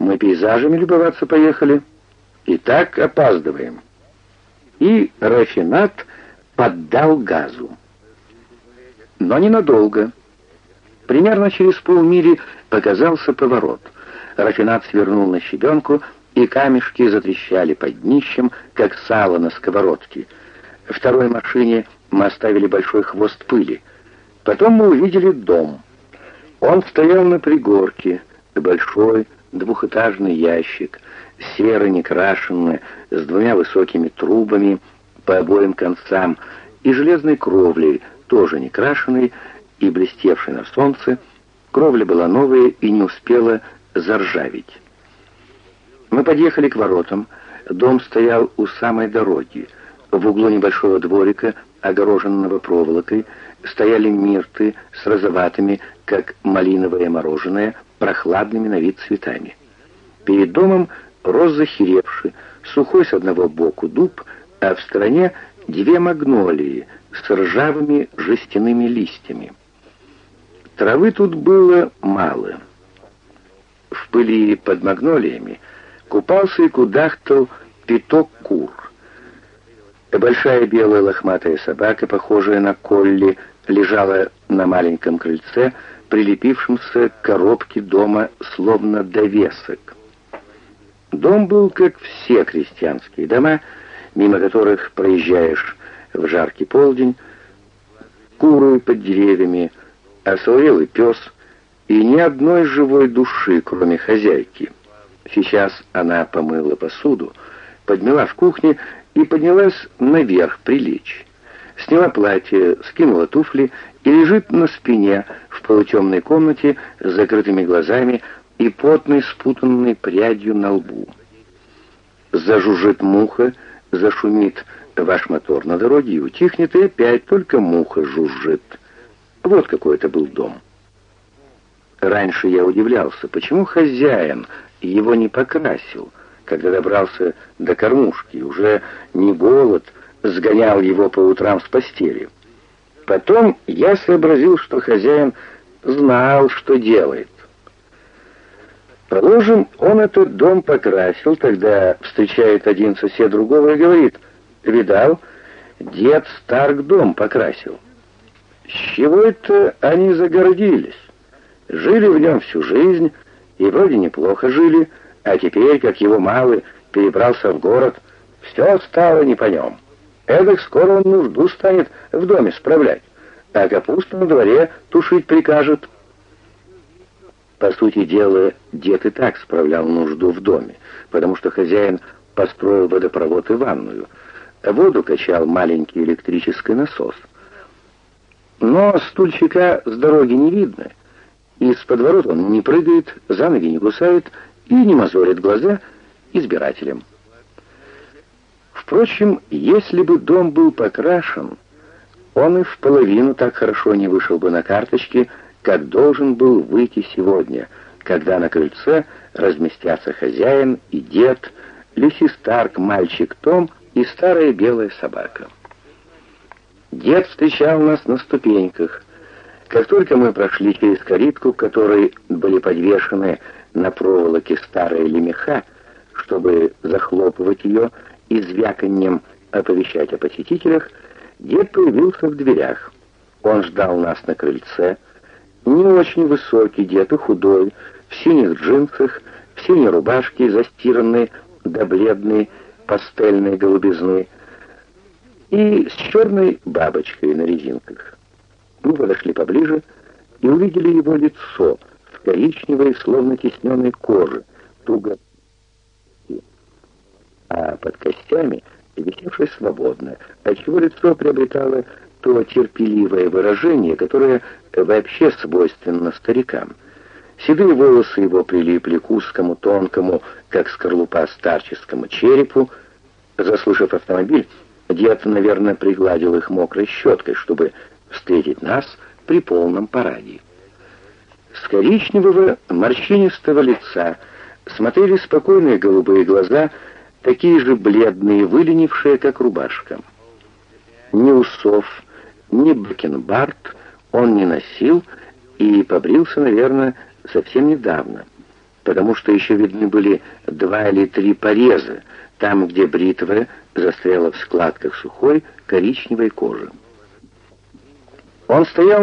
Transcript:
Мы пейзажами любоваться поехали. И так опаздываем. И рафинат поддал газу. Но ненадолго. Примерно через полмили показался поворот. Рафинат свернул на щебенку, и камешки затрещали под днищем, как сало на сковородке. Второй машине мы оставили большой хвост пыли. Потом мы увидели дом. Он стоял на пригорке, большой двухэтажный ящик, серо некрашенный, с двумя высокими трубами по обоим концам и железной кровлей, тоже некрашенной и блестевшей на солнце. Кровля была новая и не успела заржаветь. Мы подъехали к воротам. Дом стоял у самой дороги. В углу небольшого дворика, огороженного проволокой, стояли мирты с розоватыми, как малиновое мороженое, прохладными на вид цветами. Перед домом рос захеревший, сухой с одного боку дуб, а в стороне две магнолии с ржавыми жестяными листьями. Травы тут было мало. В пыли под магнолиями купался и кудахтал пяток кур. Большая белая лохматая собака, похожая на колли, лежала на маленьком крыльце, прилепившемся к коробке дома словно довесок. Дом был, как все крестьянские дома, мимо которых проезжаешь в жаркий полдень, куры под деревьями, осоловелый пес и ни одной живой души, кроме хозяйки — Сейчас она помыла посуду, подняла в кухне и поднялась наверх прилечь. Сняла платье, скинула туфли и лежит на спине в полутемной комнате с закрытыми глазами и потной спутанной прядью на лбу. Зажужжит муха, зашумит ваш мотор на дороге и утихнет, и опять только муха жужжит. Вот какой это был дом. Раньше я удивлялся, почему хозяин его не покрасил, когда добрался до кормушки, уже не голод сгонял его по утрам с постели. Потом я сообразил, что хозяин знал, что делает. Положим, он этот дом покрасил, тогда встречает один сосед другого и говорит, «Видал, дед Старк дом покрасил». С чего это они загордились? Жили в нем всю жизнь, и вроде неплохо жили, а теперь, как его малый перебрался в город, все стало не по нем. Эдак скоро он нужду станет в доме справлять, а капусту на дворе тушить прикажет. По сути дела, дед и так справлял нужду в доме, потому что хозяин построил водопровод и ванную, воду качал маленький электрический насос. Но стульчика с дороги не видно, из-под ворот он не прыгает, за ноги не кусает и не мозолит глаза избирателям. Впрочем, если бы дом был покрашен, он и в половину так хорошо не вышел бы на карточке, как должен был выйти сегодня, когда на крыльце разместятся хозяин и дед, Люси Старк, мальчик Том и старая белая собака. Дед встречал нас на ступеньках — как только мы прошли через калитку, которой были подвешены на проволоке старые лемеха, чтобы захлопывать ее и звяканьем оповещать о посетителях, дед появился в дверях. Он ждал нас на крыльце. Не очень высокий дед и худой, в синих джинсах, в синей рубашке, застиранной до бледной пастельной голубизны, и с черной бабочкой на резинках. Мы подошли поближе и увидели его лицо в коричневой, словно тесненной коже, туго а под костями висевшей свободно, отчего лицо приобретало то терпеливое выражение, которое вообще свойственно старикам. Седые волосы его прилипли к узкому, тонкому, как скорлупа старческому черепу. Заслышав автомобиль, дед, наверное, пригладил их мокрой щеткой, чтобы встретить нас при полном параде. С коричневого морщинистого лица смотрели спокойные голубые глаза, такие же бледные, выленившие, как рубашка. Ни усов, ни бакенбард он не носил и побрился, наверное, совсем недавно. потому что еще видны были два или три пореза, там, где бритва застряла в складках сухой коричневой кожи. Он стоял